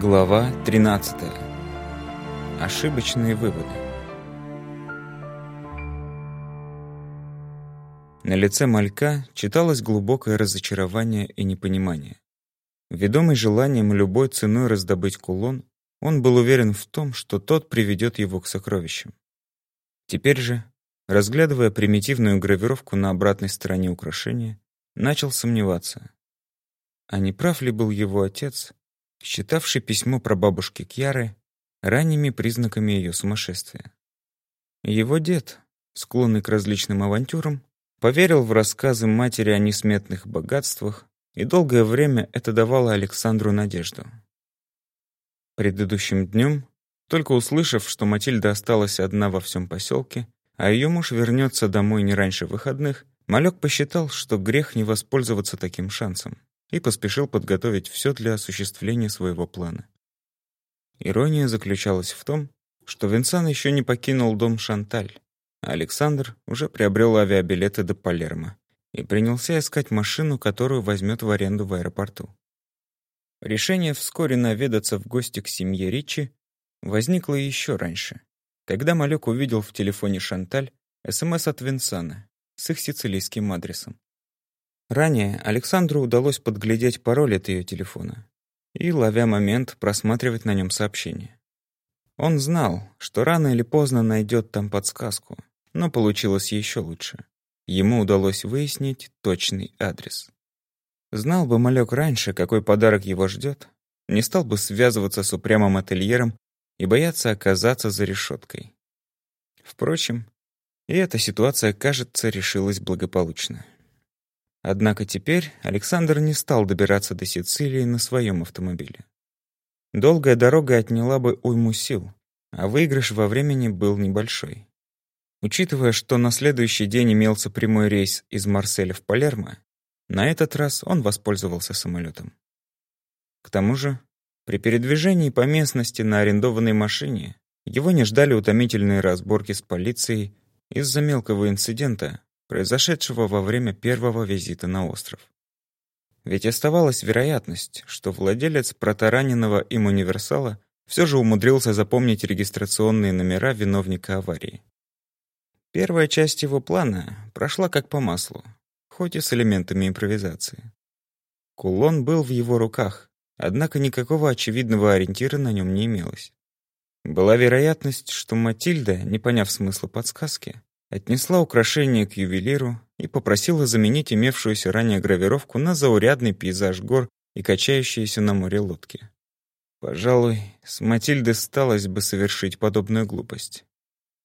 Глава 13. Ошибочные выводы. На лице малька читалось глубокое разочарование и непонимание. Ведомый желанием любой ценой раздобыть кулон, он был уверен в том, что тот приведет его к сокровищам. Теперь же, разглядывая примитивную гравировку на обратной стороне украшения, начал сомневаться. А не прав ли был его отец, считавший письмо про бабушки Кьяры ранними признаками ее сумасшествия. Его дед, склонный к различным авантюрам, поверил в рассказы матери о несметных богатствах, и долгое время это давало Александру надежду. Предыдущим днем, только услышав, что Матильда осталась одна во всем поселке, а ее муж вернется домой не раньше выходных, Малек посчитал, что грех не воспользоваться таким шансом и поспешил подготовить все для осуществления своего плана. Ирония заключалась в том, что Винсан еще не покинул дом Шанталь, а Александр уже приобрел авиабилеты до Палермо и принялся искать машину, которую возьмет в аренду в аэропорту. Решение вскоре наведаться в гости к семье Ричи возникло еще раньше, когда Малек увидел в телефоне Шанталь СМС от Винсана с их сицилийским адресом. Ранее Александру удалось подглядеть пароль от ее телефона и, ловя момент, просматривать на нем сообщения. Он знал, что рано или поздно найдет там подсказку, но получилось еще лучше. Ему удалось выяснить точный адрес. Знал бы малек раньше, какой подарок его ждет, не стал бы связываться с упрямым ательером и бояться оказаться за решеткой. Впрочем, и эта ситуация, кажется, решилась благополучно. Однако теперь Александр не стал добираться до Сицилии на своем автомобиле. Долгая дорога отняла бы уйму сил, а выигрыш во времени был небольшой. Учитывая, что на следующий день имелся прямой рейс из Марселя в Палермо, на этот раз он воспользовался самолетом. К тому же, при передвижении по местности на арендованной машине его не ждали утомительные разборки с полицией из-за мелкого инцидента, произошедшего во время первого визита на остров. Ведь оставалась вероятность, что владелец протараненного им универсала все же умудрился запомнить регистрационные номера виновника аварии. Первая часть его плана прошла как по маслу, хоть и с элементами импровизации. Кулон был в его руках, однако никакого очевидного ориентира на нем не имелось. Была вероятность, что Матильда, не поняв смысла подсказки, отнесла украшение к ювелиру и попросила заменить имевшуюся ранее гравировку на заурядный пейзаж гор и качающиеся на море лодки. Пожалуй, с Матильдой сталось бы совершить подобную глупость.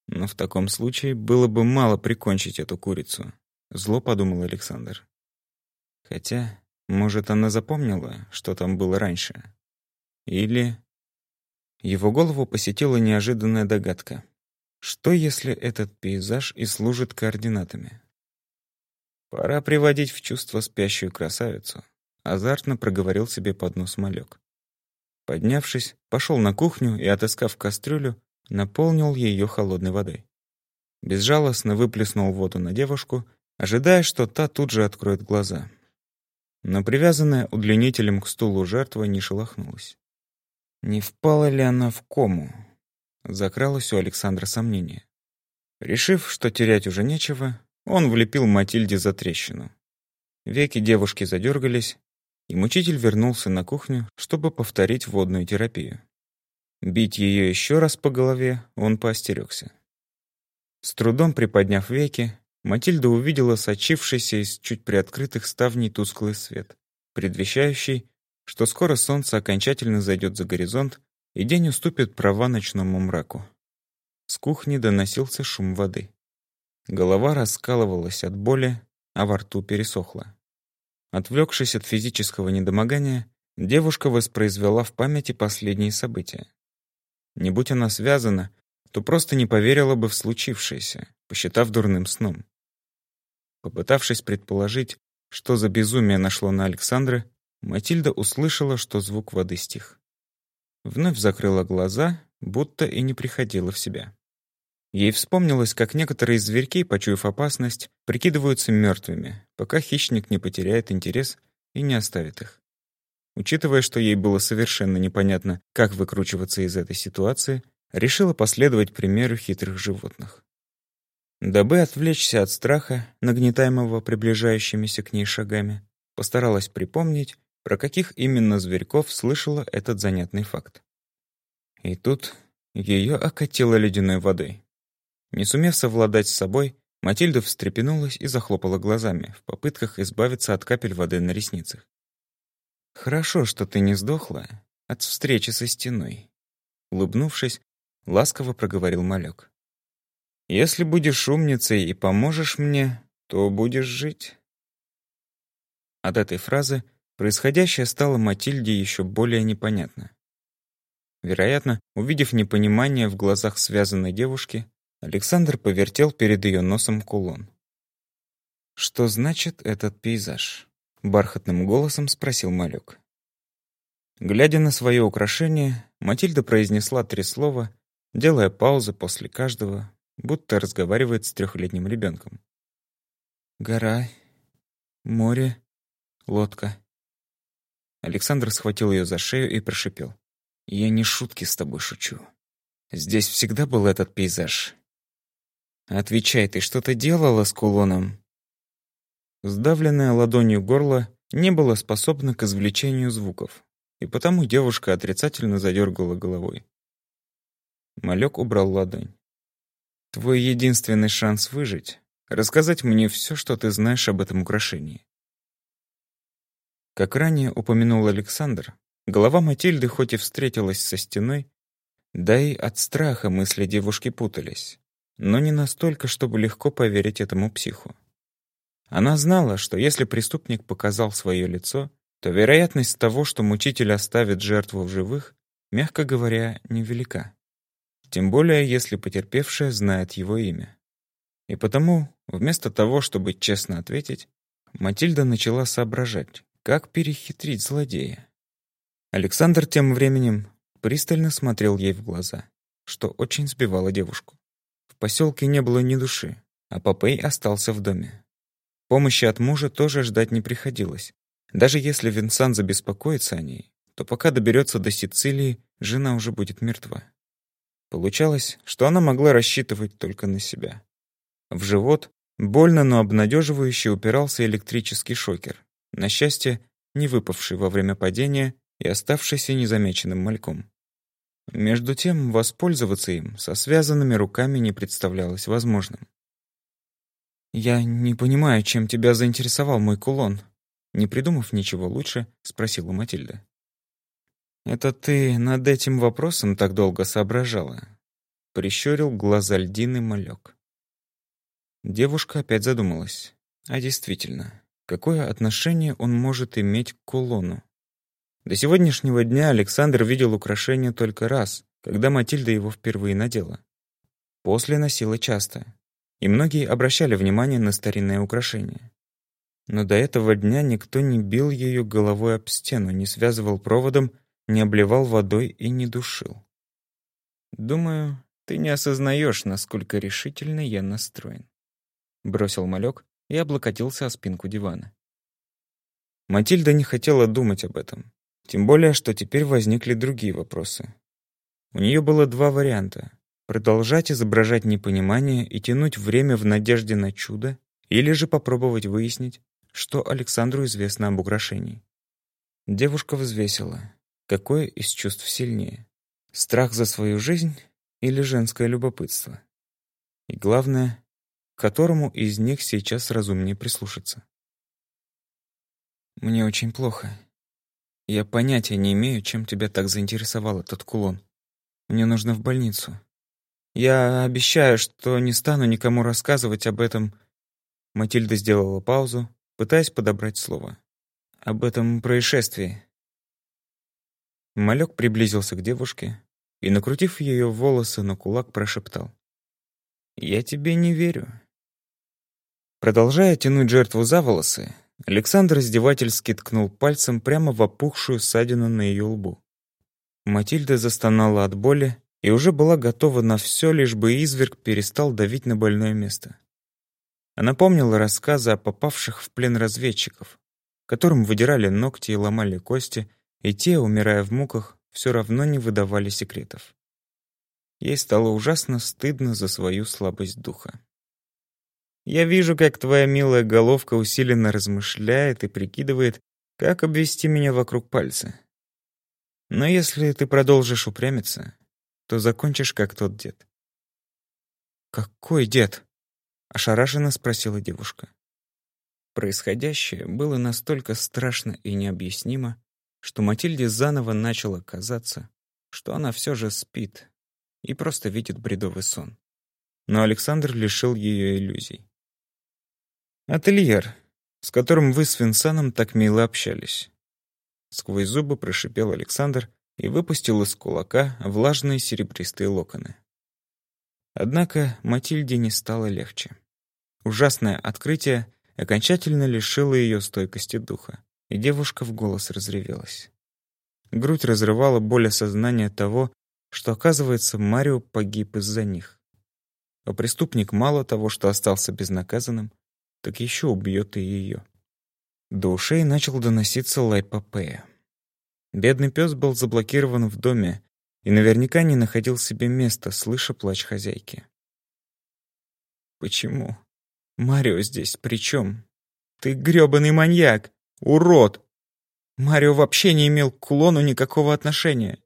Но в таком случае было бы мало прикончить эту курицу, зло подумал Александр. Хотя, может, она запомнила, что там было раньше. Или его голову посетила неожиданная догадка. Что, если этот пейзаж и служит координатами? Пора приводить в чувство спящую красавицу. Азартно проговорил себе под нос малек. Поднявшись, пошел на кухню и, отыскав кастрюлю, наполнил ее холодной водой. Безжалостно выплеснул воду на девушку, ожидая, что та тут же откроет глаза. Но привязанная удлинителем к стулу жертва не шелохнулась. Не впала ли она в кому? Закралось у Александра сомнение. Решив, что терять уже нечего, он влепил Матильде за трещину. Веки девушки задергались, и мучитель вернулся на кухню, чтобы повторить водную терапию. Бить ее еще раз по голове он поостерегся. С трудом приподняв веки, Матильда увидела сочившийся из чуть приоткрытых ставней тусклый свет, предвещающий, что скоро солнце окончательно зайдет за горизонт и день уступит права ночному мраку. С кухни доносился шум воды. Голова раскалывалась от боли, а во рту пересохла. Отвлекшись от физического недомогания, девушка воспроизвела в памяти последние события. Не будь она связана, то просто не поверила бы в случившееся, посчитав дурным сном. Попытавшись предположить, что за безумие нашло на Александра, Матильда услышала, что звук воды стих. Вновь закрыла глаза, будто и не приходила в себя. Ей вспомнилось, как некоторые зверьки, почуяв опасность, прикидываются мертвыми, пока хищник не потеряет интерес и не оставит их. учитывая, что ей было совершенно непонятно, как выкручиваться из этой ситуации, решила последовать примеру хитрых животных. Дабы отвлечься от страха, нагнетаемого приближающимися к ней шагами, постаралась припомнить, про каких именно зверьков слышала этот занятный факт. И тут ее окатило ледяной водой. Не сумев совладать с собой, Матильда встрепенулась и захлопала глазами в попытках избавиться от капель воды на ресницах. «Хорошо, что ты не сдохла от встречи со стеной», — улыбнувшись, ласково проговорил малек. «Если будешь умницей и поможешь мне, то будешь жить». От этой фразы происходящее стало Матильде еще более непонятно. Вероятно, увидев непонимание в глазах связанной девушки, Александр повертел перед ее носом кулон. «Что значит этот пейзаж?» — бархатным голосом спросил малек. Глядя на свое украшение, Матильда произнесла три слова, делая паузы после каждого, будто разговаривает с трехлетним ребенком. «Гора, море, лодка». Александр схватил ее за шею и прошипел. «Я не шутки с тобой шучу. Здесь всегда был этот пейзаж. «Отвечай, ты что-то делала с кулоном?» Сдавленное ладонью горло не было способно к извлечению звуков, и потому девушка отрицательно задергала головой. Малек убрал ладонь. «Твой единственный шанс выжить — рассказать мне все, что ты знаешь об этом украшении». Как ранее упомянул Александр, голова Матильды хоть и встретилась со стеной, да и от страха мысли девушки путались но не настолько, чтобы легко поверить этому психу. Она знала, что если преступник показал свое лицо, то вероятность того, что мучитель оставит жертву в живых, мягко говоря, невелика. Тем более, если потерпевшая знает его имя. И потому, вместо того, чтобы честно ответить, Матильда начала соображать, как перехитрить злодея. Александр тем временем пристально смотрел ей в глаза, что очень сбивало девушку. В поселке не было ни души, а Попей остался в доме. Помощи от мужа тоже ждать не приходилось. Даже если Винсан забеспокоится о ней, то пока доберется до Сицилии, жена уже будет мертва. Получалось, что она могла рассчитывать только на себя. В живот больно, но обнадеживающе упирался электрический шокер, на счастье, не выпавший во время падения и оставшийся незамеченным мальком. Между тем, воспользоваться им со связанными руками не представлялось возможным. «Я не понимаю, чем тебя заинтересовал мой кулон», не придумав ничего лучше, спросила Матильда. «Это ты над этим вопросом так долго соображала?» Прищурил глаза льдины малек. Девушка опять задумалась. А действительно, какое отношение он может иметь к кулону? До сегодняшнего дня Александр видел украшение только раз, когда Матильда его впервые надела. После носила часто, и многие обращали внимание на старинное украшение. Но до этого дня никто не бил ее головой об стену, не связывал проводом, не обливал водой и не душил. «Думаю, ты не осознаешь, насколько решительно я настроен», — бросил малек и облокотился о спинку дивана. Матильда не хотела думать об этом. Тем более, что теперь возникли другие вопросы. У нее было два варианта. Продолжать изображать непонимание и тянуть время в надежде на чудо, или же попробовать выяснить, что Александру известно об украшении. Девушка взвесила, какое из чувств сильнее — страх за свою жизнь или женское любопытство. И главное, которому из них сейчас разумнее прислушаться. «Мне очень плохо», я понятия не имею, чем тебя так заинтересовал этот кулон. Мне нужно в больницу. Я обещаю, что не стану никому рассказывать об этом. Матильда сделала паузу, пытаясь подобрать слово. Об этом происшествии. Малек приблизился к девушке и, накрутив ее волосы на кулак, прошептал. «Я тебе не верю». Продолжая тянуть жертву за волосы, Александр издевательски ткнул пальцем прямо в опухшую ссадину на ее лбу. Матильда застонала от боли и уже была готова на все, лишь бы изверг перестал давить на больное место. Она помнила рассказы о попавших в плен разведчиков, которым выдирали ногти и ломали кости, и те, умирая в муках, все равно не выдавали секретов. Ей стало ужасно стыдно за свою слабость духа. Я вижу, как твоя милая головка усиленно размышляет и прикидывает, как обвести меня вокруг пальца. Но если ты продолжишь упрямиться, то закончишь как тот дед. «Какой дед?» — ошарашенно спросила девушка. Происходящее было настолько страшно и необъяснимо, что Матильде заново начало казаться, что она все же спит и просто видит бредовый сон. Но Александр лишил ее иллюзий. «Ательер, с которым вы с Винсаном так мило общались». Сквозь зубы прошипел Александр и выпустил из кулака влажные серебристые локоны. Однако Матильде не стало легче. Ужасное открытие окончательно лишило ее стойкости духа, и девушка в голос разревелась. Грудь разрывала боль осознания того, что, оказывается, Марио погиб из-за них. А преступник мало того, что остался безнаказанным, так еще убьет и ее. До ушей начал доноситься лай Попея. Бедный пес был заблокирован в доме и наверняка не находил себе места, слыша плач хозяйки. «Почему? Марио здесь при чем? Ты грёбаный маньяк! Урод! Марио вообще не имел к кулону никакого отношения!»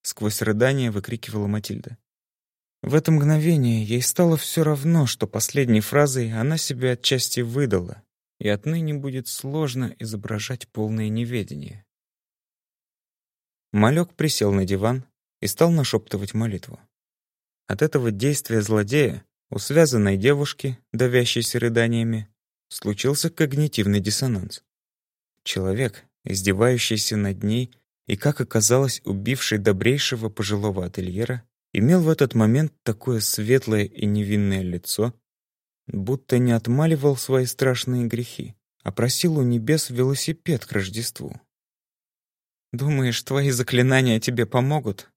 Сквозь рыдание выкрикивала Матильда. В это мгновение ей стало все равно, что последней фразой она себя отчасти выдала, и отныне будет сложно изображать полное неведение. Малек присел на диван и стал нашептывать молитву. От этого действия злодея у связанной девушки, давящейся рыданиями, случился когнитивный диссонанс. Человек, издевающийся над ней и, как оказалось, убивший добрейшего пожилого ательера, имел в этот момент такое светлое и невинное лицо, будто не отмаливал свои страшные грехи, а просил у небес велосипед к Рождеству. «Думаешь, твои заклинания тебе помогут?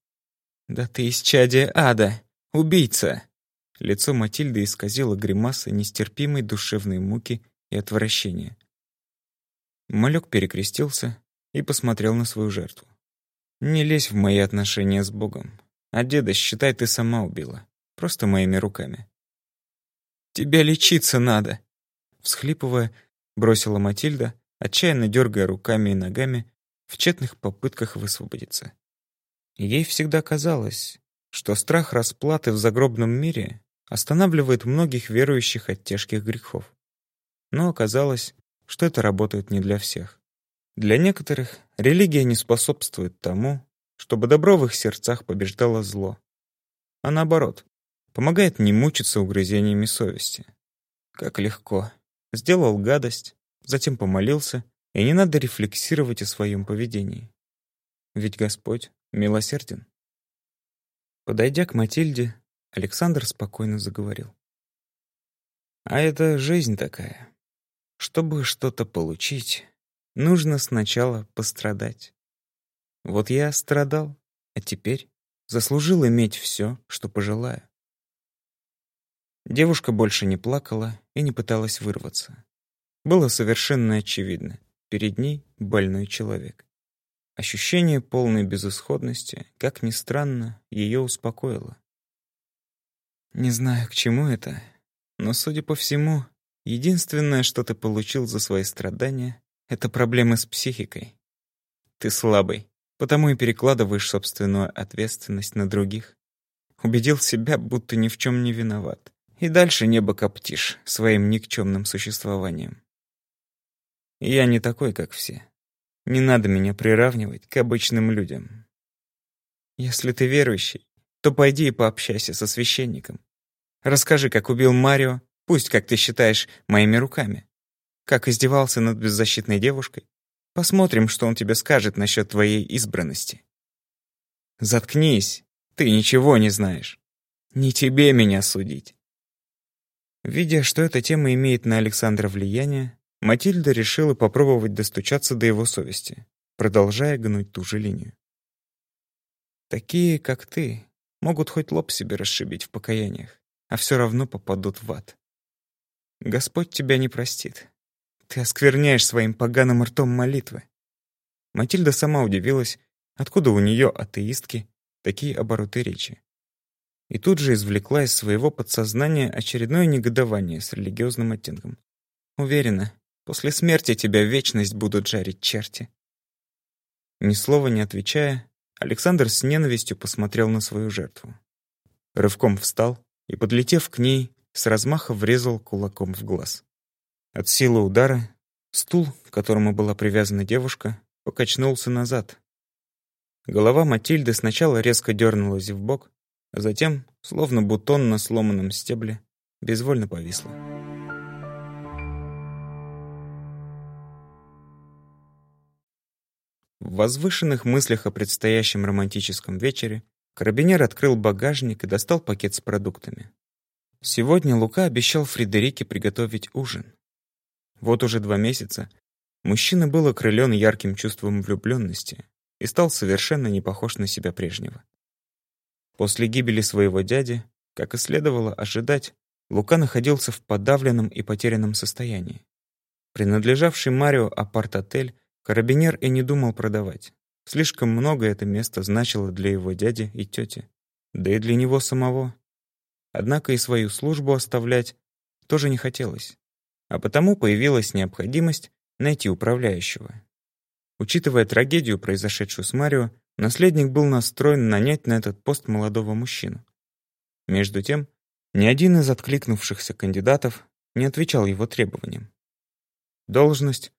Да ты исчадие ада, убийца!» Лицо Матильды исказило гримаса нестерпимой душевной муки и отвращения. Малек перекрестился и посмотрел на свою жертву. «Не лезь в мои отношения с Богом. А деда, считай, ты сама убила. Просто моими руками. «Тебя лечиться надо!» Всхлипывая, бросила Матильда, отчаянно дергая руками и ногами в тщетных попытках высвободиться. Ей всегда казалось, что страх расплаты в загробном мире останавливает многих верующих от тяжких грехов. Но оказалось, что это работает не для всех. Для некоторых религия не способствует тому, чтобы добро в их сердцах побеждало зло. А наоборот, помогает не мучиться угрызениями совести. Как легко. Сделал гадость, затем помолился, и не надо рефлексировать о своем поведении. Ведь Господь милосерден. Подойдя к Матильде, Александр спокойно заговорил. А это жизнь такая. Чтобы что-то получить, нужно сначала пострадать. Вот я страдал, а теперь заслужил иметь все, что пожелаю. Девушка больше не плакала и не пыталась вырваться. Было совершенно очевидно, перед ней больной человек. Ощущение полной безысходности, как ни странно, ее успокоило. Не знаю, к чему это, но, судя по всему, единственное, что ты получил за свои страдания, это проблемы с психикой. Ты слабый, Потому и перекладываешь собственную ответственность на других. Убедил себя, будто ни в чем не виноват. И дальше небо коптишь своим никчемным существованием. Я не такой, как все. Не надо меня приравнивать к обычным людям. Если ты верующий, то пойди и пообщайся со священником. Расскажи, как убил Марио, пусть, как ты считаешь, моими руками. Как издевался над беззащитной девушкой, Посмотрим, что он тебе скажет насчет твоей избранности. Заткнись, ты ничего не знаешь. Не тебе меня судить. Видя, что эта тема имеет на Александра влияние, Матильда решила попробовать достучаться до его совести, продолжая гнуть ту же линию. Такие, как ты, могут хоть лоб себе расшибить в покаяниях, а все равно попадут в ад. Господь тебя не простит. Ты оскверняешь своим поганым ртом молитвы. Матильда сама удивилась, откуда у нее, атеистки, такие обороты речи. И тут же извлекла из своего подсознания очередное негодование с религиозным оттенком. «Уверена, после смерти тебя вечность будут жарить черти». Ни слова не отвечая, Александр с ненавистью посмотрел на свою жертву. Рывком встал и, подлетев к ней, с размаха врезал кулаком в глаз. От силы удара стул, к которому была привязана девушка, покачнулся назад. Голова Матильды сначала резко дернулась в бок, а затем, словно бутон на сломанном стебле, безвольно повисла. В возвышенных мыслях о предстоящем романтическом вечере карабинер открыл багажник и достал пакет с продуктами. Сегодня Лука обещал Фредерике приготовить ужин. Вот уже два месяца мужчина был окрылен ярким чувством влюбленности и стал совершенно не похож на себя прежнего. После гибели своего дяди, как и следовало ожидать, Лука находился в подавленном и потерянном состоянии. Принадлежавший Марио апарт-отель карабинер и не думал продавать. Слишком много это место значило для его дяди и тети, да и для него самого. Однако и свою службу оставлять тоже не хотелось, а потому появилась необходимость найти управляющего. Учитывая трагедию, произошедшую с Марио, наследник был настроен нанять на этот пост молодого мужчину. Между тем, ни один из откликнувшихся кандидатов не отвечал его требованиям. Должность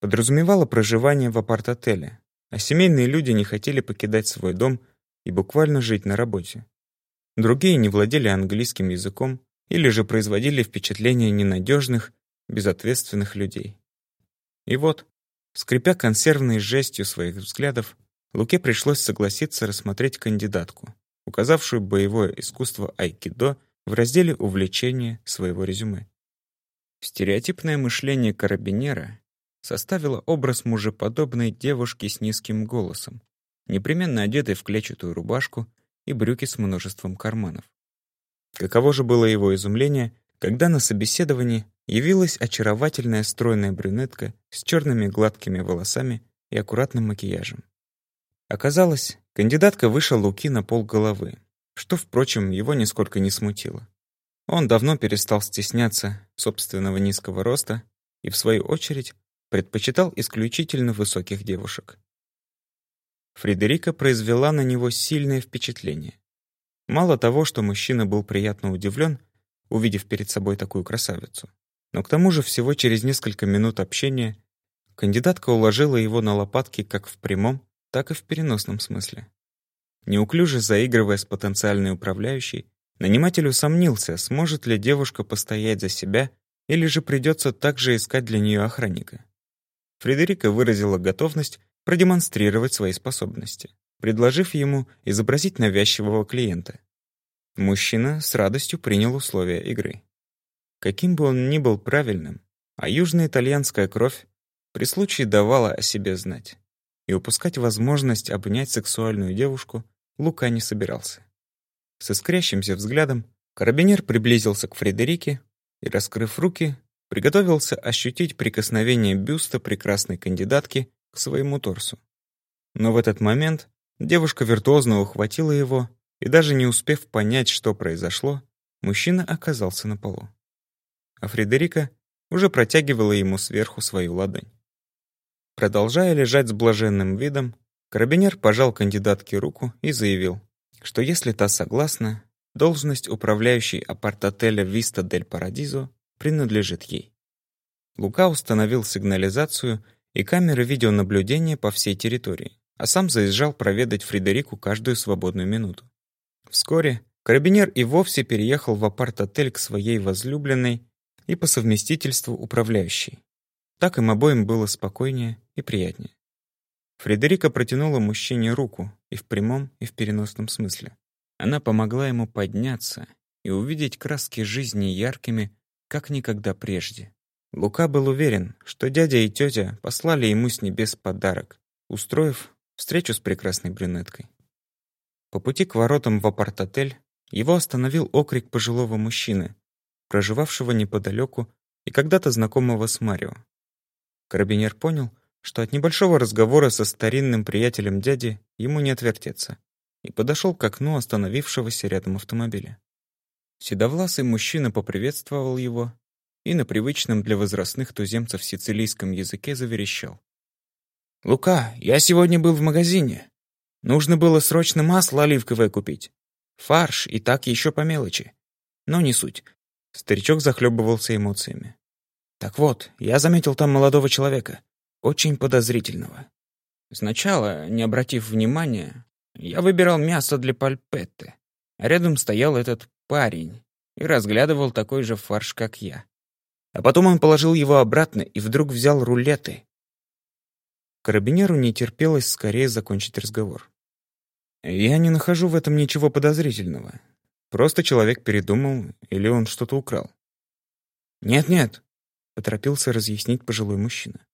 подразумевала проживание в апарт-отеле, а семейные люди не хотели покидать свой дом и буквально жить на работе. Другие не владели английским языком или же производили впечатление ненадежных, безответственных людей. И вот, Скрипя консервной жестью своих взглядов, Луке пришлось согласиться рассмотреть кандидатку, указавшую боевое искусство айкидо в разделе увлечения своего резюме. Стереотипное мышление карабинера составило образ мужеподобной девушки с низким голосом, непременно одетой в клетчатую рубашку и брюки с множеством карманов. Каково же было его изумление, когда на собеседовании явилась очаровательная стройная брюнетка с черными гладкими волосами и аккуратным макияжем. Оказалось, кандидатка выше Луки на пол головы, что, впрочем, его нисколько не смутило. Он давно перестал стесняться собственного низкого роста и, в свою очередь, предпочитал исключительно высоких девушек. Фредерика произвела на него сильное впечатление. Мало того, что мужчина был приятно удивлен, увидев перед собой такую красавицу. Но к тому же всего через несколько минут общения кандидатка уложила его на лопатки как в прямом, так и в переносном смысле. Неуклюже заигрывая с потенциальной управляющей, наниматель усомнился, сможет ли девушка постоять за себя или же придется также искать для нее охранника. Фредерика выразила готовность продемонстрировать свои способности, предложив ему изобразить навязчивого клиента. Мужчина с радостью принял условия игры. Каким бы он ни был правильным, а южноитальянская кровь при случае давала о себе знать. И упускать возможность обнять сексуальную девушку Лука не собирался. С искрящимся взглядом карабинер приблизился к Фредерике и, раскрыв руки, приготовился ощутить прикосновение бюста прекрасной кандидатки к своему торсу. Но в этот момент девушка виртуозно ухватила его и даже не успев понять, что произошло, мужчина оказался на полу. А Фредерика уже протягивала ему сверху свою ладонь. Продолжая лежать с блаженным видом, карабинер пожал кандидатке руку и заявил, что если та согласна, должность управляющей апарт-отеля «Виста дель Парадизо» принадлежит ей. Лука установил сигнализацию и камеры видеонаблюдения по всей территории, а сам заезжал проведать Фредерику каждую свободную минуту. Вскоре карабинер и вовсе переехал в апарт-отель к своей возлюбленной и по совместительству управляющей. Так им обоим было спокойнее и приятнее. Фредерика протянула мужчине руку и в прямом, и в переносном смысле. Она помогла ему подняться и увидеть краски жизни яркими, как никогда прежде. Лука был уверен, что дядя и тетя послали ему с небес подарок, устроив встречу с прекрасной брюнеткой. По пути к воротам в апарт-отель его остановил окрик пожилого мужчины, проживавшего неподалеку и когда-то знакомого с Марио. Карабинер понял, что от небольшого разговора со старинным приятелем дяди ему не отвертеться, и подошел к окну остановившегося рядом автомобиля. Седовласый мужчина поприветствовал его и на привычном для возрастных туземцев сицилийском языке заверещал. «Лука, я сегодня был в магазине. Нужно было срочно масло оливковое купить. Фарш и так еще по мелочи. Но не суть». Старичок захлебывался эмоциями. «Так вот, я заметил там молодого человека очень подозрительного. Сначала, не обратив внимания, я выбирал мясо для пальпетты, а рядом стоял этот парень и разглядывал такой же фарш, как я. А потом он положил его обратно и вдруг взял рулеты. Карабинеру не терпелось скорее закончить разговор. Я не нахожу в этом ничего подозрительного. Просто человек передумал или он что-то украл. «Нет-нет», — поторопился разъяснить пожилой мужчина.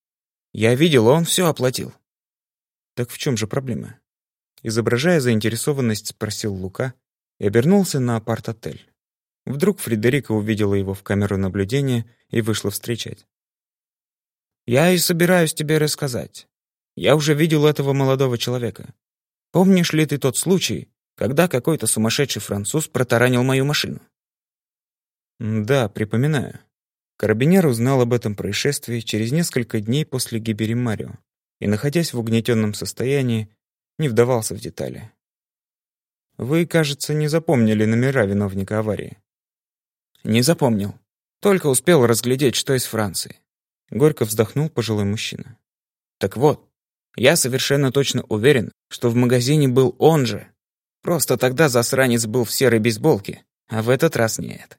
Я видел, он все оплатил. Так в чем же проблема? Изображая заинтересованность, спросил Лука и обернулся на апарт-отель. Вдруг Фредерика увидела его в камеру наблюдения и вышла встречать. «Я и собираюсь тебе рассказать. Я уже видел этого молодого человека. Помнишь ли ты тот случай, когда какой-то сумасшедший француз протаранил мою машину?» «Да, припоминаю. Карабинер узнал об этом происшествии через несколько дней после гибели Марио и, находясь в угнетенном состоянии, не вдавался в детали. Вы, кажется, не запомнили номера виновника аварии. Не запомнил. Только успел разглядеть, что из Франции. Горько вздохнул пожилой мужчина. Так вот, я совершенно точно уверен, что в магазине был он же. Просто тогда засранец был в серой бейсболке, а в этот раз нет.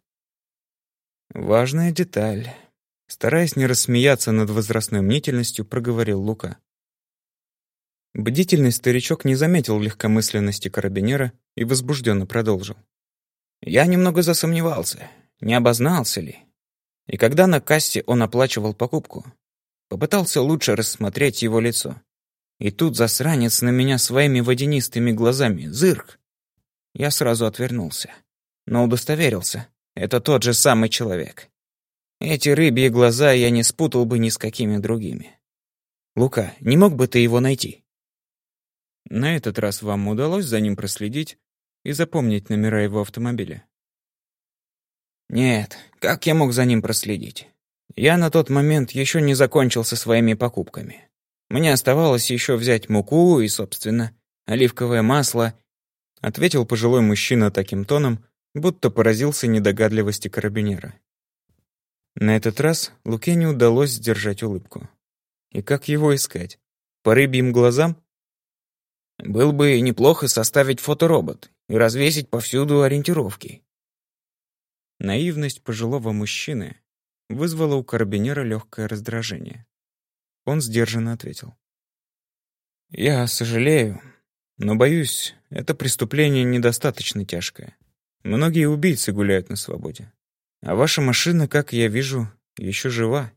Важная деталь. Стараясь не рассмеяться над возрастной мнительностью, проговорил Лука. Бдительный старичок не заметил легкомысленности карабинера и возбужденно продолжил. «Я немного засомневался, не обознался ли. И когда на кассе он оплачивал покупку, попытался лучше рассмотреть его лицо. И тут засранец на меня своими водянистыми глазами, зырк. Я сразу отвернулся, но удостоверился, это тот же самый человек. Эти рыбьи глаза я не спутал бы ни с какими другими. Лука, не мог бы ты его найти? На этот раз вам удалось за ним проследить и запомнить номера его автомобиля? Нет, как я мог за ним проследить? Я на тот момент еще не закончил со своими покупками. Мне оставалось еще взять муку и, собственно, оливковое масло, ответил пожилой мужчина таким тоном, будто поразился недогадливости карабинера. На этот раз Луке не удалось сдержать улыбку. И как его искать? По рыбьим глазам? Был бы неплохо составить фоторобот и развесить повсюду ориентировки. Наивность пожилого мужчины вызвала у карабинера легкое раздражение. Он сдержанно ответил. «Я сожалею, но, боюсь, это преступление недостаточно тяжкое. Многие убийцы гуляют на свободе. А ваша машина, как я вижу, еще жива.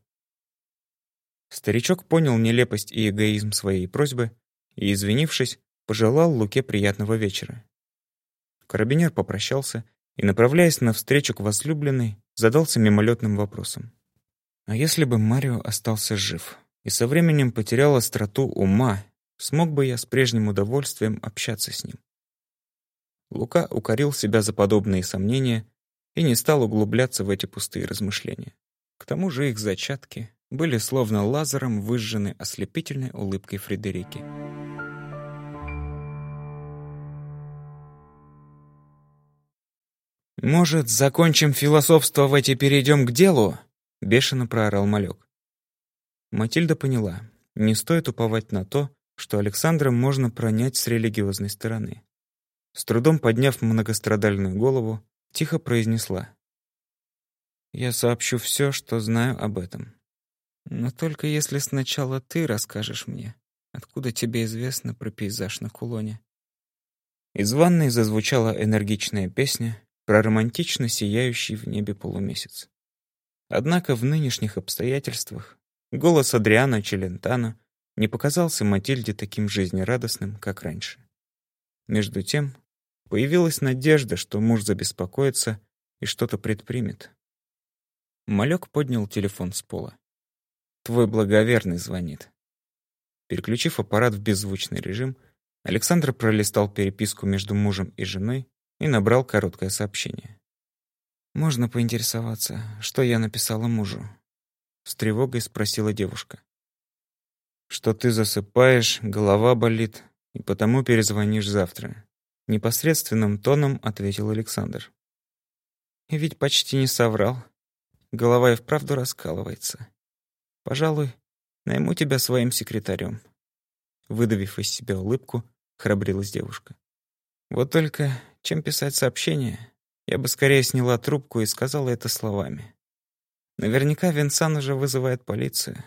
Старичок понял нелепость и эгоизм своей просьбы и, извинившись, пожелал Луке приятного вечера. Карабинер попрощался и, направляясь навстречу к возлюбленной, задался мимолетным вопросом. А если бы Марио остался жив и со временем потерял остроту ума, смог бы я с прежним удовольствием общаться с ним? Лука укорил себя за подобные сомнения и не стал углубляться в эти пустые размышления. К тому же их зачатки были словно лазером выжжены ослепительной улыбкой Фредерики. «Может, закончим философствовать и перейдем к делу?» — бешено проорал малек. Матильда поняла, не стоит уповать на то, что Александра можно пронять с религиозной стороны. С трудом подняв многострадальную голову, тихо произнесла. «Я сообщу все, что знаю об этом. Но только если сначала ты расскажешь мне, откуда тебе известно про пейзаж на кулоне». Из ванной зазвучала энергичная песня про романтично сияющий в небе полумесяц. Однако в нынешних обстоятельствах голос Адриана Челентано не показался Матильде таким жизнерадостным, как раньше. Между тем, Появилась надежда, что муж забеспокоится и что-то предпримет. Малек поднял телефон с пола. «Твой благоверный звонит». Переключив аппарат в беззвучный режим, Александр пролистал переписку между мужем и женой и набрал короткое сообщение. «Можно поинтересоваться, что я написала мужу?» С тревогой спросила девушка. «Что ты засыпаешь, голова болит, и потому перезвонишь завтра», непосредственным тоном ответил Александр. Ведь почти не соврал. Голова и вправду раскалывается. Пожалуй, найму тебя своим секретарем. Выдавив из себя улыбку, храбрилась девушка. Вот только, чем писать сообщение, я бы скорее сняла трубку и сказала это словами. Наверняка Винсан уже вызывает полицию,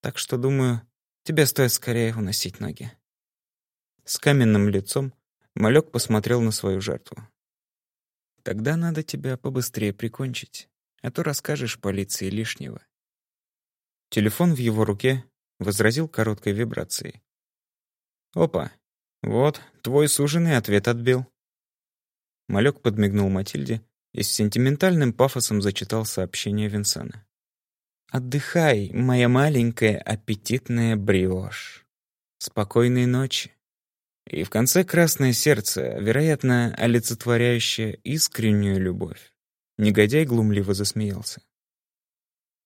так что, думаю, тебе стоит скорее уносить ноги. С каменным лицом Малек посмотрел на свою жертву. Тогда надо тебя побыстрее прикончить, а то расскажешь полиции лишнего. Телефон в его руке возразил короткой вибрацией. Опа, вот, твой суженый ответ отбил. Малек подмигнул Матильде и с сентиментальным пафосом зачитал сообщение Винсана. «Отдыхай, моя маленькая аппетитная бриошь. Спокойной ночи. И в конце красное сердце, вероятно, олицетворяющее искреннюю любовь. Негодяй глумливо засмеялся.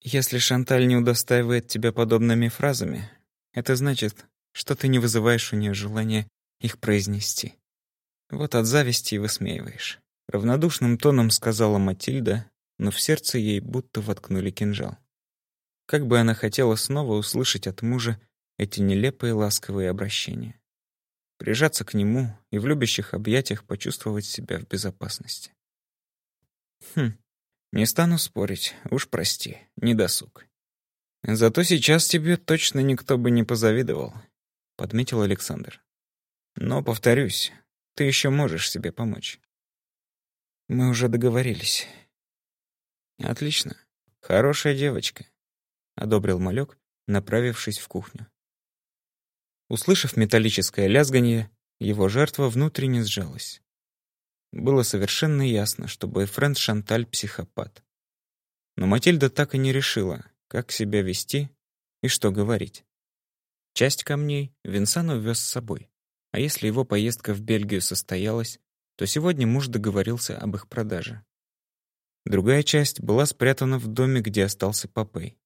«Если Шанталь не удостаивает тебя подобными фразами, это значит, что ты не вызываешь у нее желания их произнести. Вот от зависти и высмеиваешь». Равнодушным тоном сказала Матильда, но в сердце ей будто воткнули кинжал. Как бы она хотела снова услышать от мужа эти нелепые ласковые обращения прижаться к нему и в любящих объятиях почувствовать себя в безопасности. Хм, не стану спорить, уж прости, не досуг. Зато сейчас тебе точно никто бы не позавидовал, подметил Александр. Но, повторюсь, ты еще можешь себе помочь. Мы уже договорились. Отлично. Хорошая девочка, одобрил малек, направившись в кухню. Услышав металлическое лязганье, его жертва внутренне сжалась. Было совершенно ясно, что бойфренд Шанталь — психопат. Но Матильда так и не решила, как себя вести и что говорить. Часть камней Винсан увез с собой, а если его поездка в Бельгию состоялась, то сегодня муж договорился об их продаже. Другая часть была спрятана в доме, где остался Попей.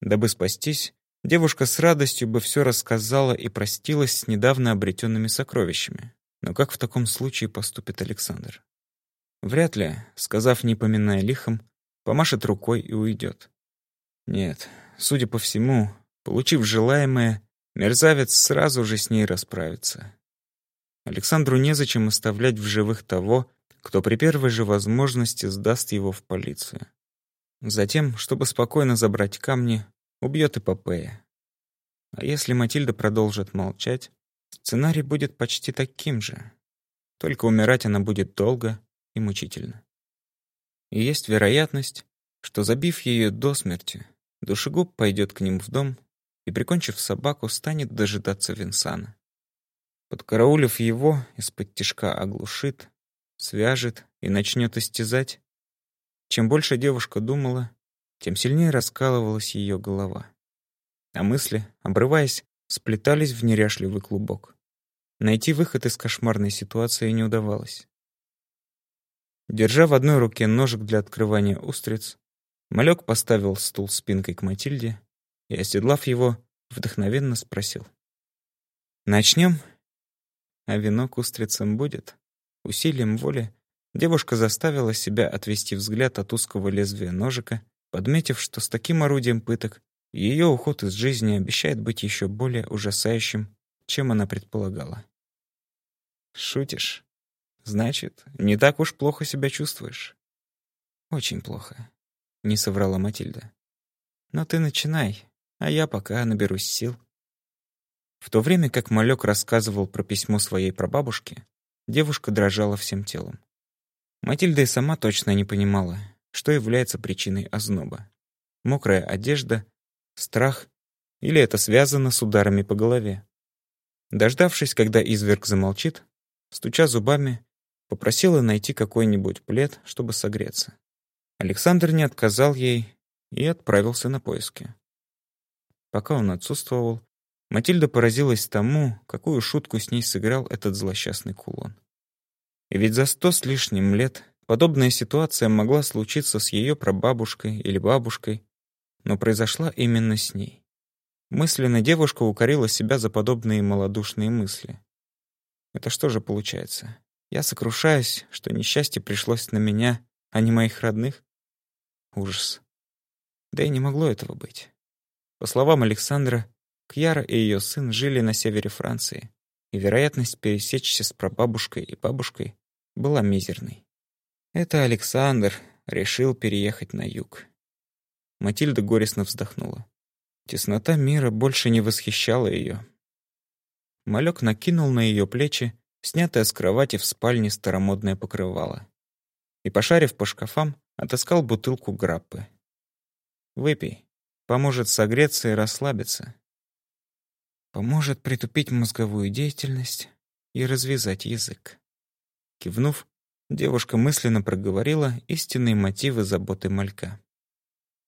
Дабы спастись, Девушка с радостью бы все рассказала и простилась с недавно обретенными сокровищами. Но как в таком случае поступит Александр? Вряд ли, сказав не поминая лихом, помашет рукой и уйдет. Нет, судя по всему, получив желаемое, мерзавец сразу же с ней расправится. Александру незачем оставлять в живых того, кто при первой же возможности сдаст его в полицию. Затем, чтобы спокойно забрать камни, убьет и Попея. А если Матильда продолжит молчать, сценарий будет почти таким же. Только умирать она будет долго и мучительно. И есть вероятность, что, забив ее до смерти, душегуб пойдет к ним в дом и, прикончив собаку, станет дожидаться Винсана. Подкараулив его, из-под тишка оглушит, свяжет и начнет истязать. Чем больше девушка думала, тем сильнее раскалывалась ее голова. А мысли, обрываясь, сплетались в неряшливый клубок. Найти выход из кошмарной ситуации не удавалось. Держа в одной руке ножик для открывания устриц, малек поставил стул спинкой к Матильде и, оседлав его, вдохновенно спросил. «Начнем?» «А вино к устрицам будет?» Усилием воли девушка заставила себя отвести взгляд от узкого лезвия ножика подметив, что с таким орудием пыток ее уход из жизни обещает быть еще более ужасающим, чем она предполагала. «Шутишь? Значит, не так уж плохо себя чувствуешь?» «Очень плохо», — не соврала Матильда. «Но ты начинай, а я пока наберусь сил». В то время как Малек рассказывал про письмо своей прабабушке, девушка дрожала всем телом. Матильда и сама точно не понимала, что является причиной озноба. Мокрая одежда, страх или это связано с ударами по голове. Дождавшись, когда изверг замолчит, стуча зубами, попросила найти какой-нибудь плед, чтобы согреться. Александр не отказал ей и отправился на поиски. Пока он отсутствовал, Матильда поразилась тому, какую шутку с ней сыграл этот злосчастный кулон. Ведь за сто с лишним лет подобная ситуация могла случиться с ее прабабушкой или бабушкой, но произошла именно с ней. Мысленно девушка укорила себя за подобные малодушные мысли. Это что же получается? Я сокрушаюсь, что несчастье пришлось на меня, а не моих родных? Ужас. Да и не могло этого быть. По словам Александра, Кьяра и ее сын жили на севере Франции, и вероятность пересечься с прабабушкой и бабушкой была мизерной. Это Александр решил переехать на юг. Матильда горестно вздохнула. Теснота мира больше не восхищала ее. Малек накинул на ее плечи снятое с кровати в спальне старомодное покрывало и, пошарив по шкафам, отыскал бутылку граппы. «Выпей. Поможет согреться и расслабиться. Поможет притупить мозговую деятельность и развязать язык». Кивнув, девушка мысленно проговорила истинные мотивы заботы малька.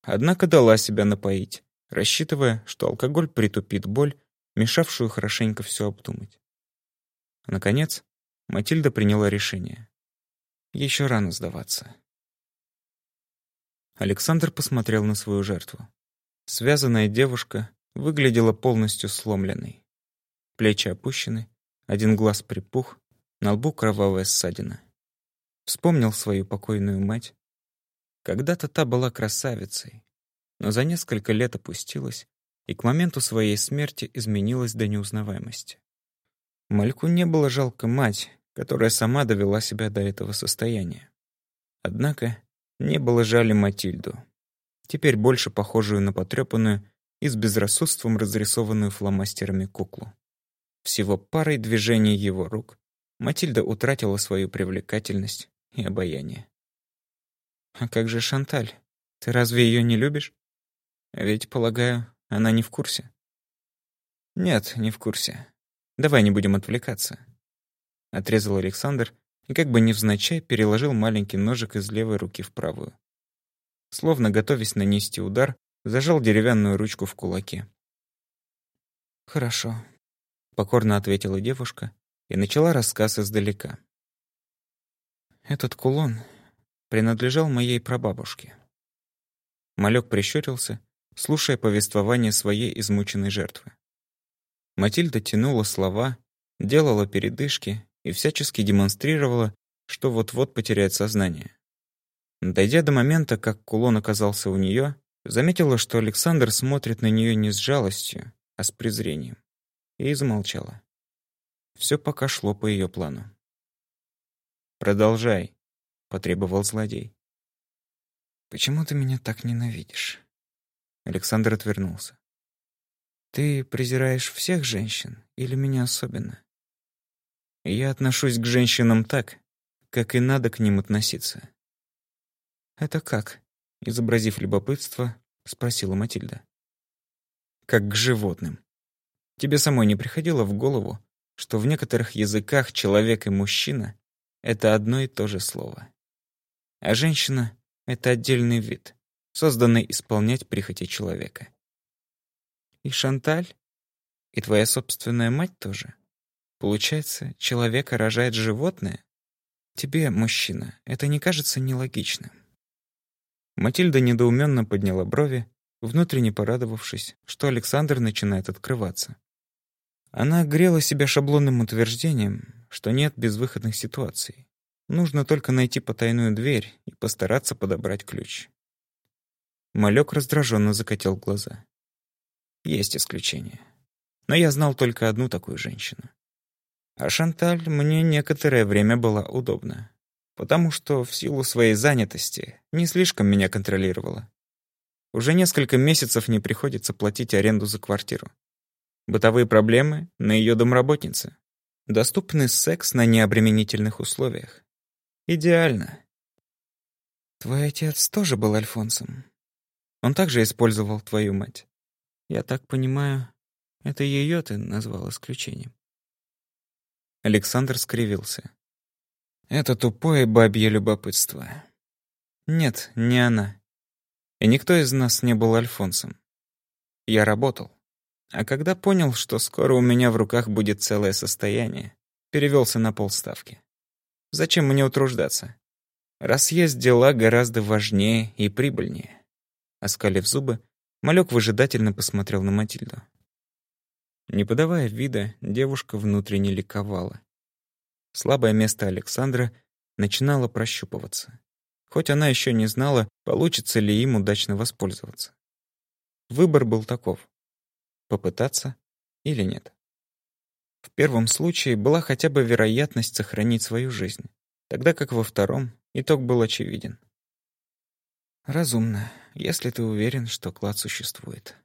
Однако дала себя напоить, рассчитывая, что алкоголь притупит боль, мешавшую хорошенько все обдумать. Наконец, Матильда приняла решение. Еще рано сдаваться. Александр посмотрел на свою жертву. Связанная девушка выглядела полностью сломленной. Плечи опущены, один глаз припух, на лбу кровавая ссадина. Вспомнил свою покойную мать. Когда-то та была красавицей, но за несколько лет опустилась и к моменту своей смерти изменилась до неузнаваемости. Мальку не было жалко мать, которая сама довела себя до этого состояния. Однако не было жали Матильду, теперь больше похожую на потрепанную и с безрассудством разрисованную фломастерами куклу. Всего парой движений его рук Матильда утратила свою привлекательность и обаяние. «А как же Шанталь? Ты разве ее не любишь?» Ведь, полагаю, она не в курсе. Нет, не в курсе. Давай не будем отвлекаться. Отрезал Александр и как бы невзначай переложил маленький ножик из левой руки в правую. Словно готовясь нанести удар, зажал деревянную ручку в кулаке. «Хорошо», — покорно ответила девушка и начала рассказ издалека. «Этот кулон принадлежал моей прабабушке». Малек прищурился слушая повествование своей измученной жертвы. Матильда тянула слова, делала передышки и всячески демонстрировала, что вот-вот потеряет сознание. Дойдя до момента, как кулон оказался у нее, заметила, что Александр смотрит на нее не с жалостью, а с презрением, и замолчала. Все пока шло по ее плану. «Продолжай», — потребовал злодей. «Почему ты меня так ненавидишь?» Александр отвернулся. «Ты презираешь всех женщин или меня особенно?» «Я отношусь к женщинам так, как и надо к ним относиться». «Это как?» — изобразив любопытство, спросила Матильда. «Как к животным. Тебе самой не приходило в голову, что в некоторых языках человек и мужчина — это одно и то же слово. А женщина — это отдельный вид, созданный исполнять прихоти человека. И Шанталь? И твоя собственная мать тоже? Получается, человека рожает животное? Тебе, мужчина, это не кажется нелогичным? Матильда недоуменно подняла брови, внутренне порадовавшись, что Александр начинает открываться. Она грела себя шаблонным утверждением, что нет безвыходных ситуаций. Нужно только найти потайную дверь и постараться подобрать ключ. Малек раздраженно закатил глаза. Есть исключения. Но я знал только одну такую женщину. А Шанталь мне некоторое время была удобна, потому что в силу своей занятости не слишком меня контролировала. Уже несколько месяцев не приходится платить аренду за квартиру. Бытовые проблемы на ее домработнице. Доступный секс на необременительных условиях. Идеально. Твой отец тоже был альфонсом, он также использовал твою мать. Я так понимаю, это ее ты назвал исключением. Александр скривился. Это тупое бабье любопытство. Нет, не она. И никто из нас не был Альфонсом. Я работал. А когда понял, что скоро у меня в руках будет целое состояние, перевелся на полставки. Зачем мне утруждаться? Раз есть дела гораздо важнее и прибыльнее. Оскалив зубы, малек выжидательно посмотрел на Матильду. Не подавая вида, девушка внутренне ликовала. Слабое место Александра начинало прощупываться. Хоть она еще не знала, получится ли им удачно воспользоваться. Выбор был таков — попытаться или нет. В первом случае была хотя бы вероятность сохранить свою жизнь, тогда как во втором итог был очевиден. Разумно, если ты уверен, что клад существует.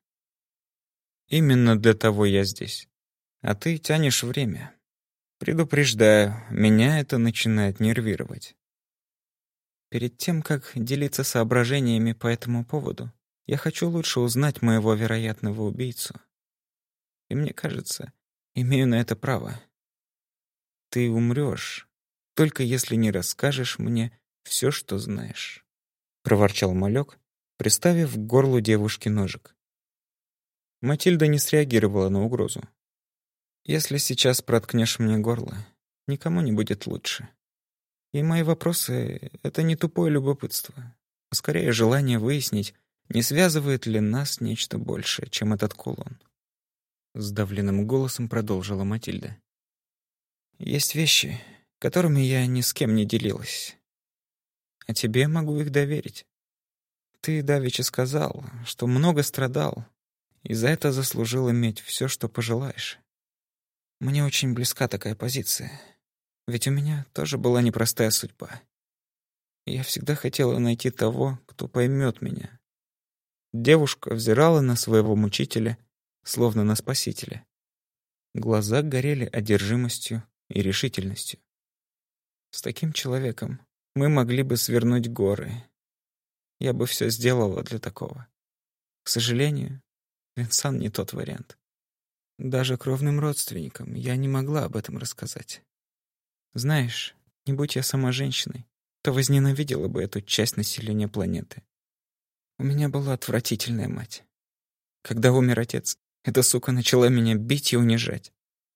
Именно для того я здесь. А ты тянешь время. Предупреждаю, меня это начинает нервировать. Перед тем, как делиться соображениями по этому поводу, я хочу лучше узнать моего вероятного убийцу. И мне кажется, имею на это право. Ты умрёшь, только если не расскажешь мне всё, что знаешь, проворчал малек, приставив к горлу девушки ножик. Матильда не среагировала на угрозу. Если сейчас проткнешь мне горло, никому не будет лучше. И мои вопросы — это не тупое любопытство, а скорее желание выяснить, не связывает ли нас нечто большее, чем этот кулон. Сдавленным голосом продолжила Матильда. Есть вещи, которыми я ни с кем не делилась. А тебе могу их доверить. Ты давеча сказал, что много страдал, и за это заслужил иметь все, что пожелаешь. Мне очень близка такая позиция, ведь у меня тоже была непростая судьба. Я всегда хотела найти того, кто поймет меня. Девушка взирала на своего мучителя, словно на спасителя. Глаза горели одержимостью и решительностью. С таким человеком мы могли бы свернуть горы. Я бы все сделала для такого. К сожалению, Винсан не тот вариант. Даже кровным родственникам я не могла об этом рассказать. Знаешь, не будь я сама женщиной, то возненавидела бы эту часть населения планеты. У меня была отвратительная мать. Когда умер отец, эта сука начала меня бить и унижать.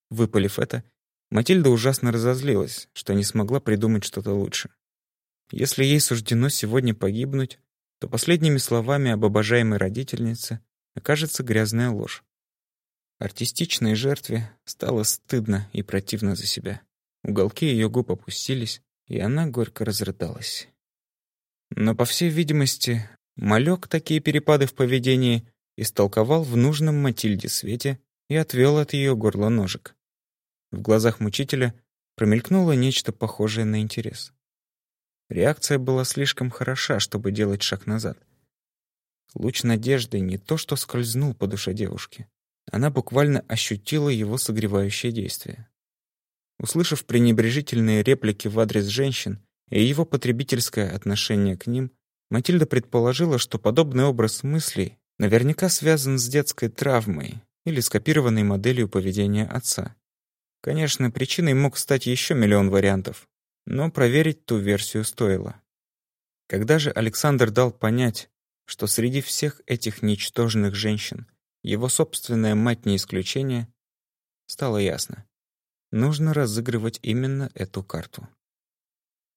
Выпалив это, Матильда ужасно разозлилась, что не смогла придумать что-то лучше. Если ей суждено сегодня погибнуть, то последними словами об обожаемой родительнице окажется грязная ложь. Артистичной жертве стало стыдно и противно за себя. Уголки ее губ опустились, и она горько разрыдалась. Но, по всей видимости, малек такие перепады в поведении истолковал в нужном Матильде свете и отвел от ее горла ножик. В глазах мучителя промелькнуло нечто похожее на интерес. Реакция была слишком хороша, чтобы делать шаг назад. Луч надежды не то что скользнул по душе девушки. Она буквально ощутила его согревающее действие. Услышав пренебрежительные реплики в адрес женщин и его потребительское отношение к ним, Матильда предположила, что подобный образ мыслей Наверняка связан с детской травмой или скопированной моделью поведения отца. Конечно, причиной мог стать еще миллион вариантов, но проверить ту версию стоило. Когда же Александр дал понять, что среди всех этих ничтожных женщин его собственная мать не исключение, стало ясно. Нужно разыгрывать именно эту карту.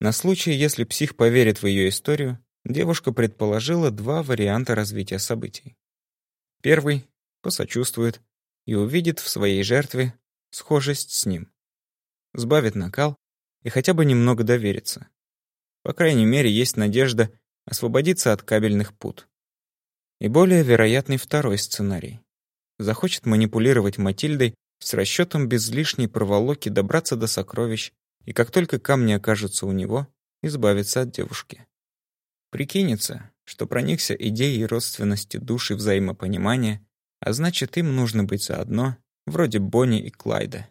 На случай, если псих поверит в ее историю, девушка предположила два варианта развития событий. Первый посочувствует и увидит в своей жертве схожесть с ним. Сбавит накал и хотя бы немного доверится. По крайней мере, есть надежда освободиться от кабельных пут. И более вероятный второй сценарий. Захочет манипулировать Матильдой с расчетом без лишней проволоки добраться до сокровищ и как только камни окажутся у него, избавиться от девушки. Прикинется, что проникся идеей родственности души взаимопонимания, а значит, им нужно быть заодно, вроде Бонни и Клайда.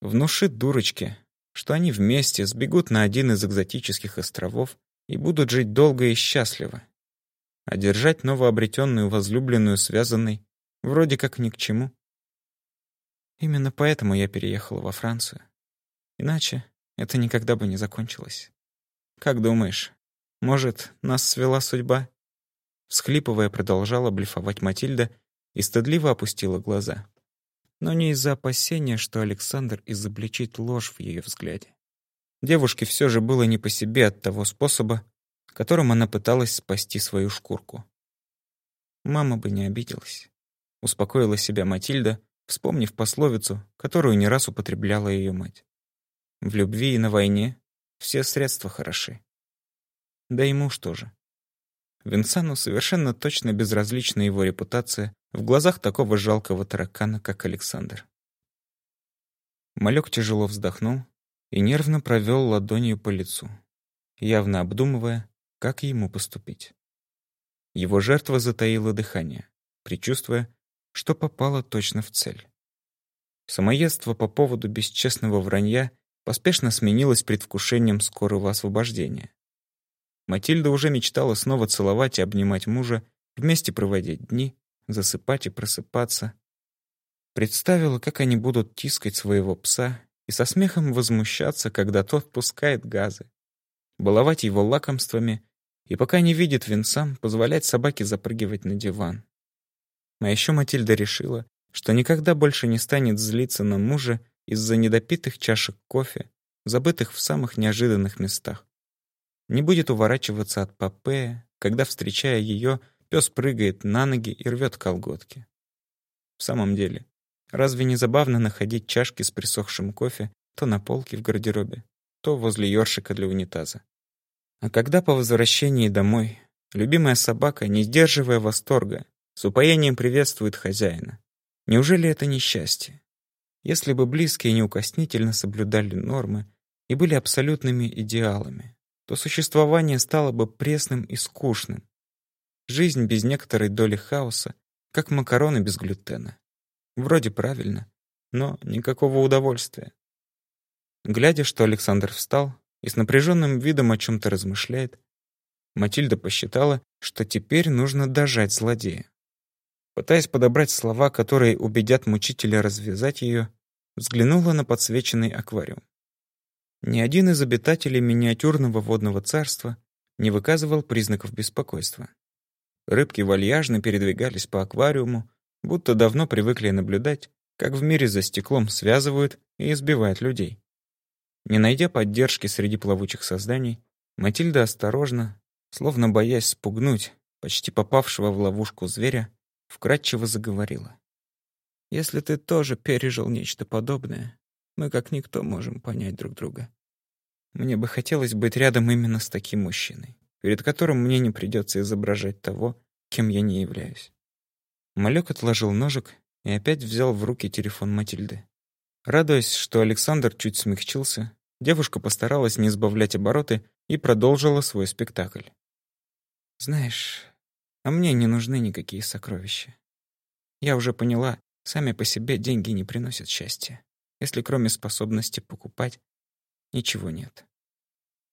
Внушит дурочке, что они вместе сбегут на один из экзотических островов и будут жить долго и счастливо. А держать новообретенную возлюбленную связанной вроде как ни к чему. Именно поэтому я переехала во Францию. Иначе это никогда бы не закончилось. Как думаешь, может, нас свела судьба?» Всхлипывая, продолжала блефовать Матильда, и стыдливо опустила глаза. Но не из-за опасения, что Александр изобличит ложь в ее взгляде. Девушке все же было не по себе от того способа, которым она пыталась спасти свою шкурку. Мама бы не обиделась. Успокоила себя Матильда, вспомнив пословицу, которую не раз употребляла ее мать. В любви и на войне все средства хороши. Да и муж тоже. Винсану совершенно точно безразлична его репутация в глазах такого жалкого таракана, как Александр. Малек тяжело вздохнул и нервно провел ладонью по лицу, явно обдумывая, как ему поступить. Его жертва затаила дыхание, предчувствуя, что попала точно в цель. Самоедство по поводу бесчестного вранья поспешно сменилось предвкушением скорого освобождения. Матильда уже мечтала снова целовать и обнимать мужа, вместе проводить дни, засыпать и просыпаться. Представила, как они будут тискать своего пса и со смехом возмущаться, когда тот пускает газы, баловать его лакомствами и пока не видит Винсан, позволять собаке запрыгивать на диван. А еще Матильда решила, что никогда больше не станет злиться на мужа из-за недопитых чашек кофе, забытых в самых неожиданных местах не будет уворачиваться от Попея, когда, встречая ее, пес прыгает на ноги и рвет колготки. В самом деле, разве не забавно находить чашки с присохшим кофе то на полке в гардеробе, то возле ёршика для унитаза? А когда по возвращении домой любимая собака, не сдерживая восторга, с упоением приветствует хозяина, неужели это несчастье? Если бы близкие неукоснительно соблюдали нормы и были абсолютными идеалами, то существование стало бы пресным и скучным. Жизнь без некоторой доли хаоса, как макароны без глютена. Вроде правильно, но никакого удовольствия. Глядя, что Александр встал и с напряженным видом о чем-то размышляет, Матильда посчитала, что теперь нужно дожать злодея. Пытаясь подобрать слова, которые убедят мучителя развязать ее, взглянула на подсвеченный аквариум. Ни один из обитателей миниатюрного водного царства не выказывал признаков беспокойства. Рыбки вальяжно передвигались по аквариуму, будто давно привыкли наблюдать, как в мире за стеклом связывают и избивают людей. Не найдя поддержки среди плавучих созданий, Матильда осторожно, словно боясь спугнуть почти попавшего в ловушку зверя, вкратчиво заговорила. «Если ты тоже пережил нечто подобное, мы как никто можем понять друг друга. Мне бы хотелось быть рядом именно с таким мужчиной, перед которым мне не придется изображать того, кем я не являюсь. Малек отложил ножик и опять взял в руки телефон Матильды. Радуясь, что Александр чуть смягчился, девушка постаралась не сбавлять обороты и продолжила свой спектакль. «Знаешь, а мне не нужны никакие сокровища. Я уже поняла, сами по себе деньги не приносят счастья если кроме способности покупать ничего нет.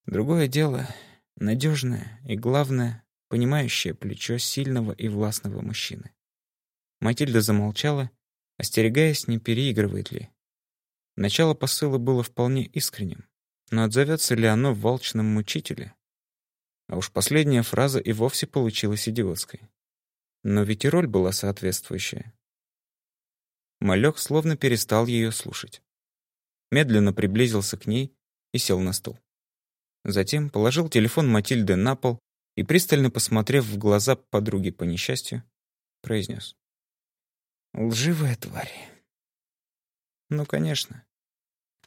Другое дело — надежное и, главное, понимающее плечо сильного и властного мужчины. Матильда замолчала, остерегаясь, не переигрывает ли. Начало посыла было вполне искренним, но отзовется ли оно в волчном мучителе? А уж последняя фраза и вовсе получилась идиотской. Но ведь и роль была соответствующая. Малек словно перестал ее слушать. Медленно приблизился к ней и сел на стул. Затем положил телефон Матильды на пол и, пристально посмотрев в глаза подруги по несчастью, произнес. «Лживая тварь». «Ну, конечно.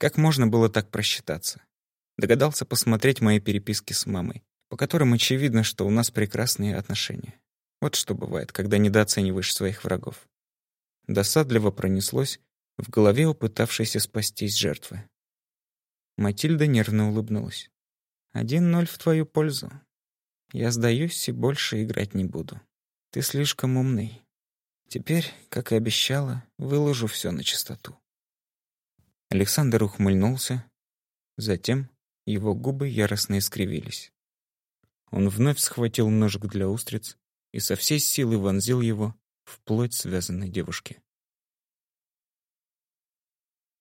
Как можно было так просчитаться?» Догадался посмотреть мои переписки с мамой, по которым очевидно, что у нас прекрасные отношения. Вот что бывает, когда недооцениваешь своих врагов. Досадливо пронеслось в голове у пытавшейся спастись жертвы. Матильда нервно улыбнулась. «Один ноль в твою пользу. Я сдаюсь и больше играть не буду. Ты слишком умный. Теперь, как и обещала, выложу все на чистоту». Александр ухмыльнулся. Затем его губы яростно искривились. Он вновь схватил ножик для устриц и со всей силы вонзил его в плоть связанной девушки.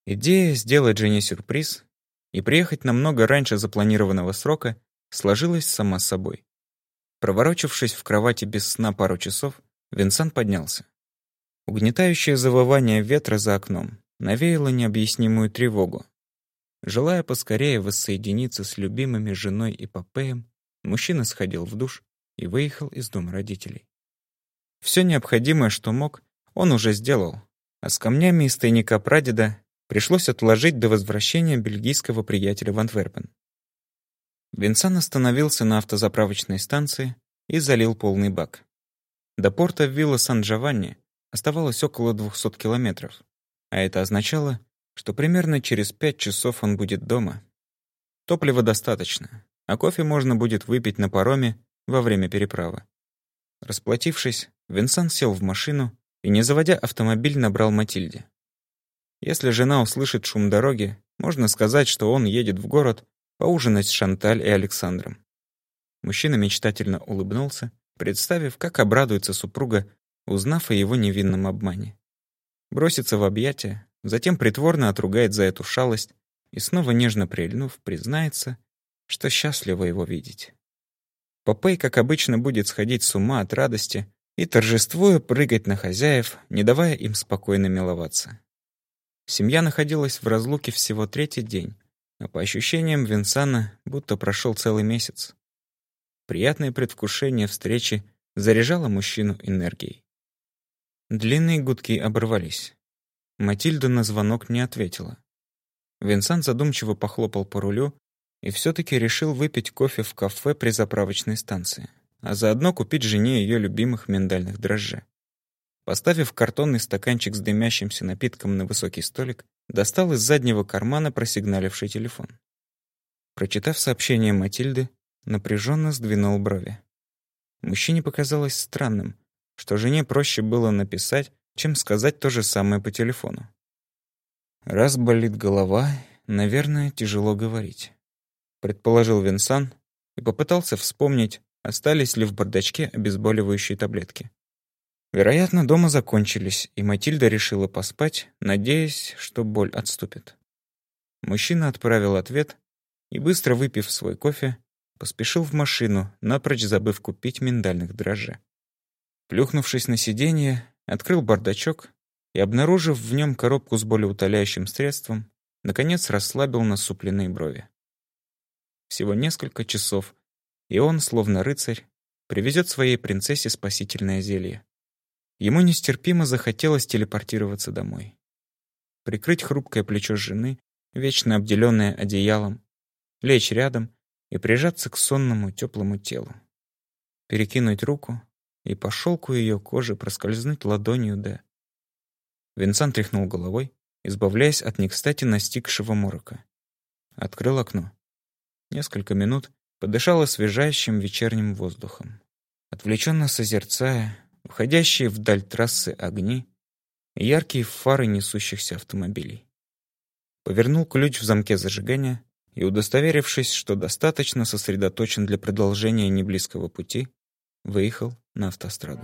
Идея сделать Жене сюрприз и приехать намного раньше запланированного срока сложилась сама собой. Проворочившись в кровати без сна пару часов, Винсан поднялся. Угнетающее завывание ветра за окном навеяло необъяснимую тревогу. Желая поскорее воссоединиться с любимыми женой и Попеем, мужчина сходил в душ и выехал из дома родителей. Все необходимое, что мог, он уже сделал, а с камнями из тайника прадеда пришлось отложить до возвращения бельгийского приятеля в Антверпен. Винсан остановился на автозаправочной станции и залил полный бак. До порта Вилла Сан-Джованни оставалось около 200 километров, а это означало, что примерно через пять часов он будет дома. Топлива достаточно, а кофе можно будет выпить на пароме во время переправы. Расплатившись, Винсан сел в машину и, не заводя автомобиль, набрал Матильде. Если жена услышит шум дороги, можно сказать, что он едет в город поужинать с Шанталь и Александром. Мужчина мечтательно улыбнулся, представив, как обрадуется супруга, узнав о его невинном обмане. Бросится в объятия, затем притворно отругает за эту шалость и снова нежно прильнув, признается, что счастливо его видеть. Попей, как обычно, будет сходить с ума от радости и, торжествуя, прыгать на хозяев, не давая им спокойно миловаться. Семья находилась в разлуке всего третий день, а по ощущениям Винсана будто прошел целый месяц. Приятное предвкушение встречи заряжало мужчину энергией. Длинные гудки оборвались. Матильда на звонок не ответила. Винсан задумчиво похлопал по рулю и все-таки решил выпить кофе в кафе при заправочной станции, а заодно купить жене ее любимых миндальных дрожжей. Поставив картонный стаканчик с дымящимся напитком на высокий столик, достал из заднего кармана просигналивший телефон. Прочитав сообщение Матильды, напряженно сдвинул брови. Мужчине показалось странным, что жене проще было написать, чем сказать то же самое по телефону. Раз болит голова, наверное, тяжело говорить предположил Винсан и попытался вспомнить, остались ли в бардачке обезболивающие таблетки. Вероятно, дома закончились, и Матильда решила поспать, надеясь, что боль отступит. Мужчина отправил ответ и, быстро выпив свой кофе, поспешил в машину, напрочь забыв купить миндальных дрожжей. Плюхнувшись на сиденье, открыл бардачок и, обнаружив в нем коробку с болеутоляющим средством, наконец расслабил насупленные брови. Всего несколько часов, и он, словно рыцарь, привезет своей принцессе спасительное зелье. Ему нестерпимо захотелось телепортироваться домой. Прикрыть хрупкое плечо жены, вечно обделенное одеялом, лечь рядом и прижаться к сонному теплому телу. Перекинуть руку и по шелку ее кожи проскользнуть ладонью Д. Винсан тряхнул головой, избавляясь от некстати настигшего морока. Открыл окно. Несколько минут подышал освежающим вечерним воздухом. Отвлеченно созерцая уходящие вдаль трассы огни и яркие фары несущихся автомобилей. Повернул ключ в замке зажигания и, удостоверившись, что достаточно сосредоточен для продолжения неблизкого пути, выехал на автостраду.